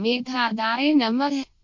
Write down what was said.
मेधादाय नमः।